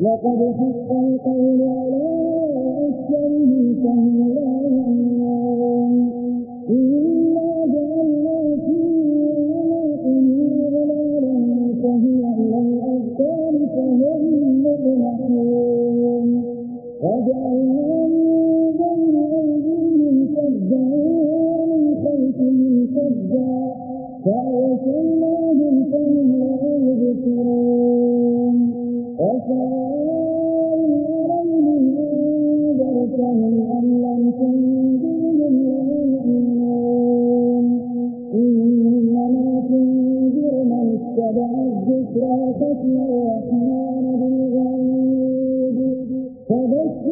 لقد حق القول على أكثره فهو لا يعلم إنا جعلنا في علاقنا أغلالا فهي على الأبدال فهم مبلحون وجعلنا من بين أيديهم سدا ومن خلفهم سدا فأرسلنا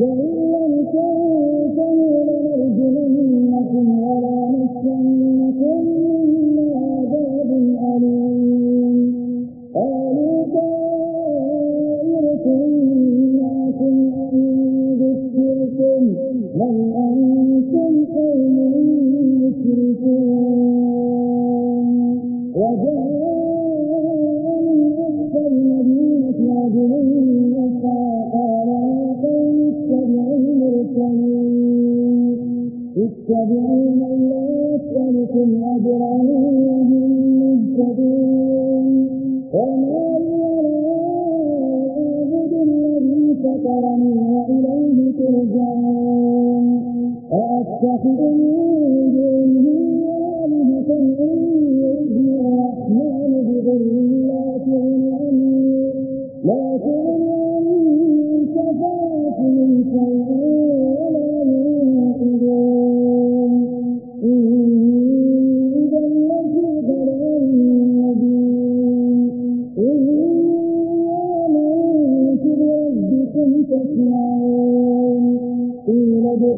وإن لم تنتهوا لنرجمنكم ولنمسنكم منا عذاب أليم قالوا طائركم معكم أن ذكرتم بل أنتم قوم مسرفون وجاء من أحد المدينة رجلين واتبعوا من لا يسألكم أجرا وهم مهتدون وما لي أعبد الذي فطرني وإليه ترجعون أأتخذ من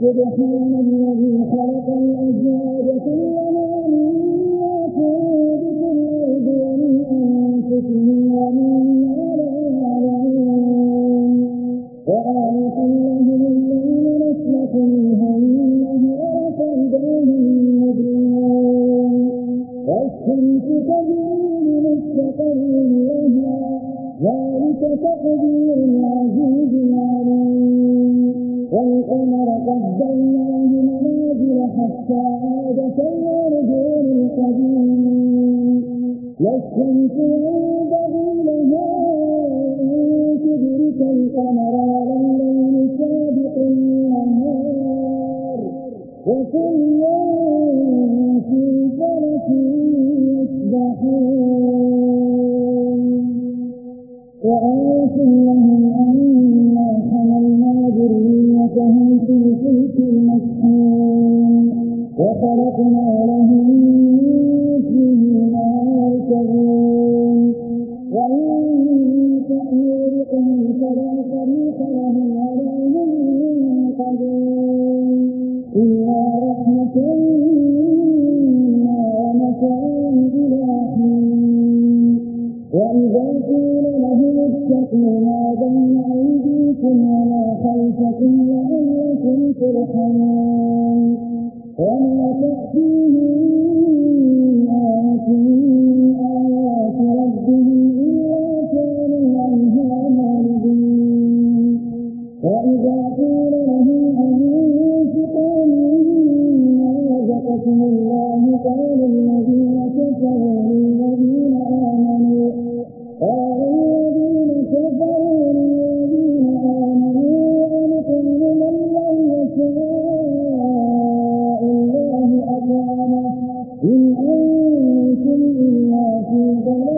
سبحان الذي خلق الأزواج كلها مما كانوا بكم الأرض ومن أنفسهم ومما لا يعلمون وآنكم لهم الليل نسلك منها النهار فإذاهم مجرمون والشمس تجري لمستقر لها ذلك تقدير العزيز العليم والقمر قدرناه منازل حتى عاد كالعرجون القديم. والشمس ينبغي لها أن تدرك القمر ولا الليل سابق النهار. وكل في تتقوا ما بين أيديكم وما خلفكم لعلكم ترحمون ಸಂಬಂಧಗಳು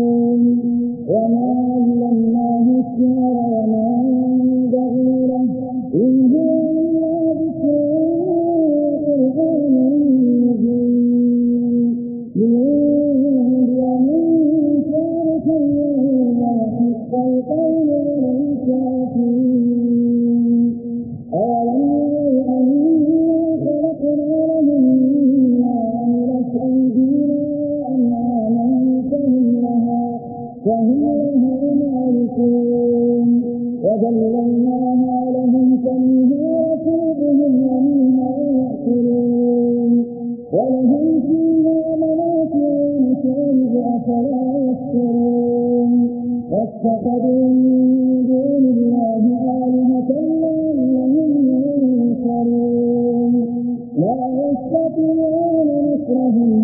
أخرجوا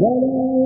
ولا